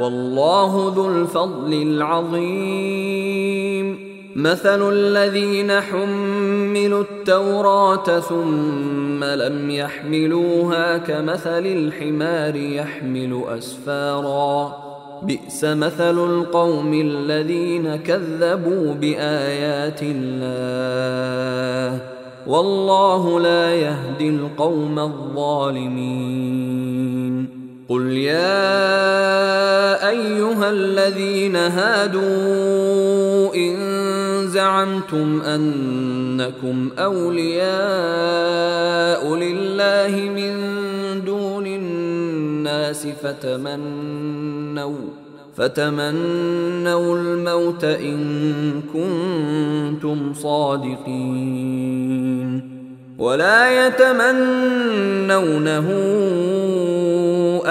والله ذو الفضل العظيم. مثل الذين حملوا التوراة ثم لم يحملوها كمثل الحمار يحمل أسفارا. بئس مثل القوم الذين كذبوا بآيات الله. والله لا يهدي القوم الظالمين. قل يا ايها الذين هادوا ان زعمتم انكم اولياء لله من دون الناس فتمنوا فتمنوا الموت ان كنتم صادقين. ولا يتمنونه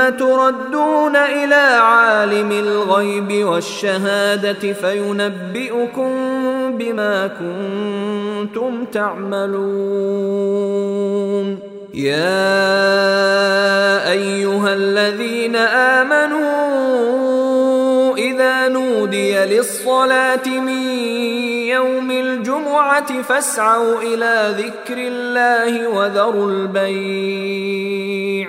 تردون إلى عالم الغيب والشهادة فينبئكم بما كنتم تعملون. يا أيها الذين آمنوا إذا نودي للصلاة من يوم الجمعة فاسعوا إلى ذكر الله وذروا البيع.